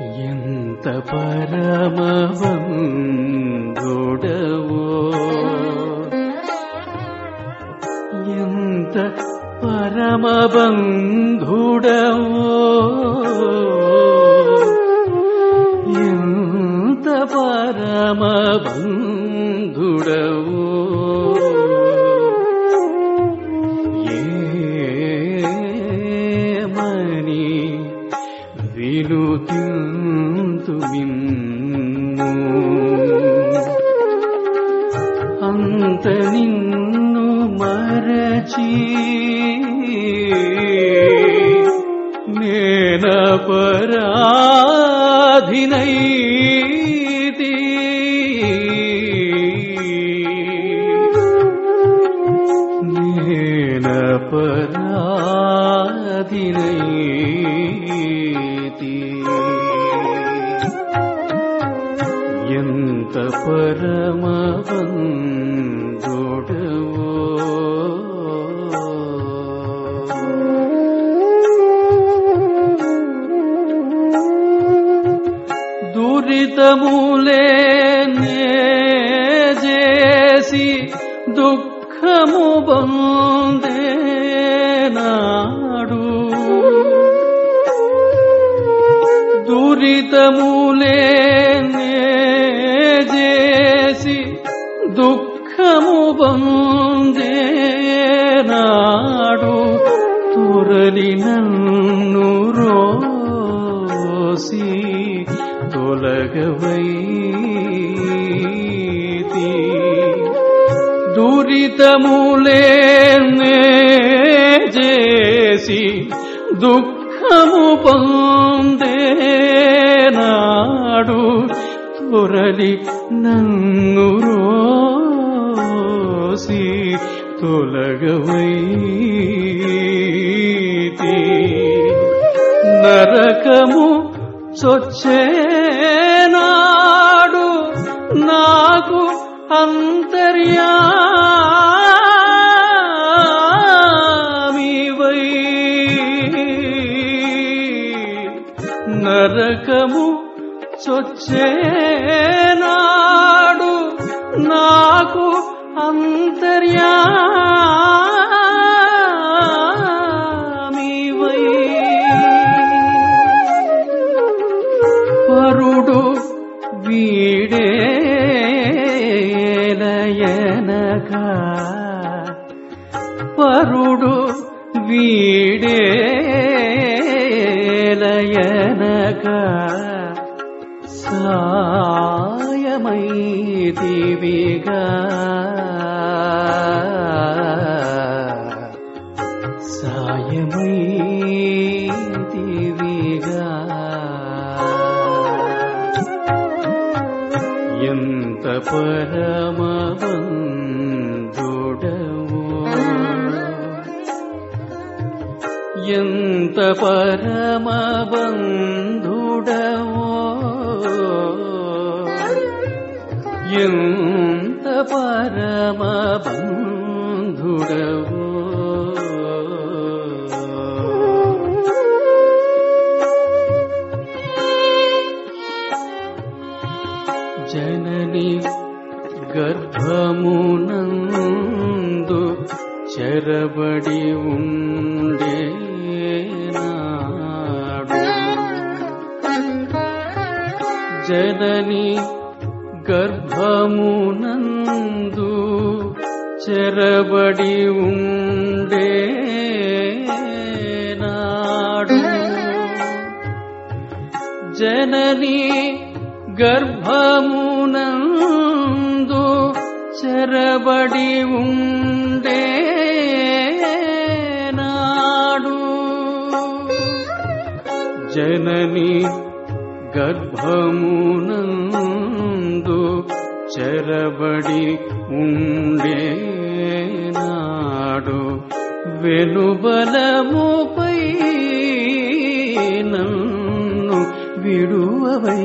ఎంత పరమబంధుడవో ఎంత పరమబంధుడవో ಕಿಲು ತಿಂತುವಿನ್ನು ಅಂತ ನಿನ್ನು ಮರಚಿ ನೇನ ಪರಾಧಿನೈತಿ ನೇನ ಪರಾಧಿನೈತಿ పరమబంధుడవో దురితములే చేసి దుఃఖము బందేనాడు దురితములే దుఃఖము బందేనాడు తురలి నన్ను రోసి తొలగవైతి. దురితములే చేసి దుఃఖము పొందేనాడు తురలి నన్ను రోసి తొలగవైతి. నరకము చొచ్చేనాడు నాకు అంతర్యా వీడేలయనగా పరుడు వీడేలయనగా సాయమైదివిగా సాయమైదివిగా ఎంత పరమబంధుడవో ఎంత పరమబంధుడవో ఎంత పరమబంధుడవో జనని గర్భమునందు చెరబడి ఉండేనాడు జనని గర్భమునందు చెరబడి ఉండేనాడు జనని గర్భమునందు చెరబడి ఉండేనాడు జనని గర్భమునందు చెరబడి ఉండేనాడు వెనుబలముపై నన్ను విడువవై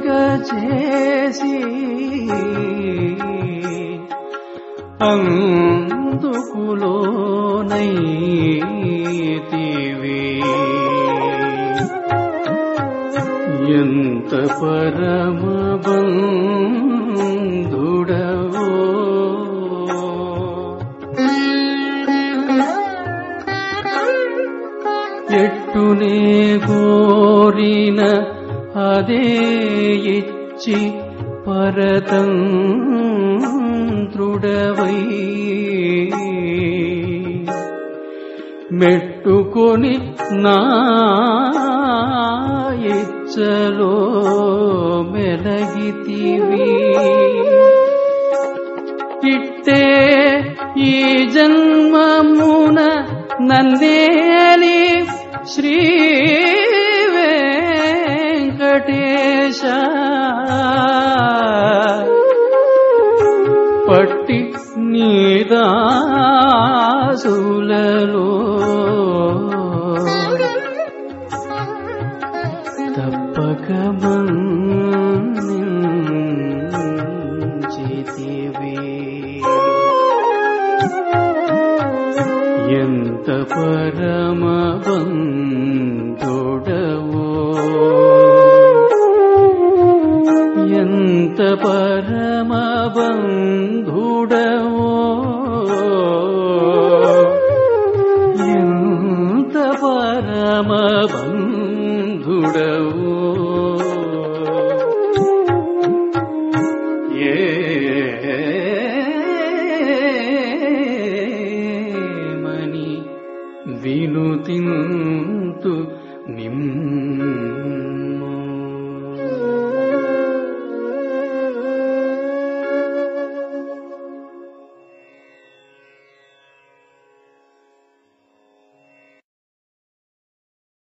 అనుభవింపగ చేసి అందుకులోనైతివి ఎంత పరమ బంధుడవో. ఎట్టునే కోరిన అదే ఇచ్చి పరతంత్రుడవై మెట్టుకొని నా ఇచ్చలో మెలగితివి. ఇట్టే ఈ జన్మమున నందేలి శ్రీ వెంకటేశ పట్టి నీదాసులలో తప్పక మన్నించితివి బంధుడవో ఏమని వినుతింతు నిమ్ము